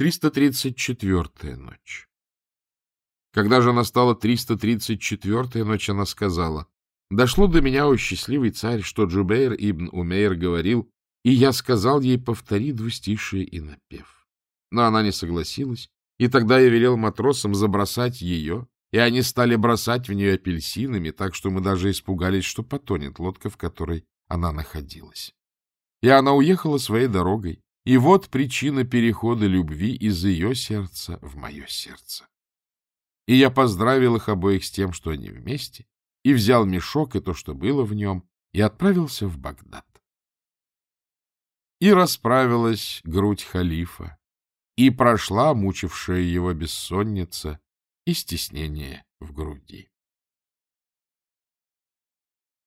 334-я ночь. Когда же настала 334-я ночь, она сказала, «Дошло до меня, о счастливый царь, что Джубейр ибн Умейр говорил, и я сказал ей, повтори двустишие и напев». Но она не согласилась, и тогда я велел матросам забросать ее, и они стали бросать в нее апельсинами, так что мы даже испугались, что потонет лодка, в которой она находилась. И она уехала своей дорогой, и вот причина перехода любви из ее сердца в мое сердце. И я поздравил их обоих с тем, что они вместе, и взял мешок и то, что было в нем, и отправился в Багдад. И расправилась грудь халифа, и прошла мучившая его бессонница и стеснение в груди.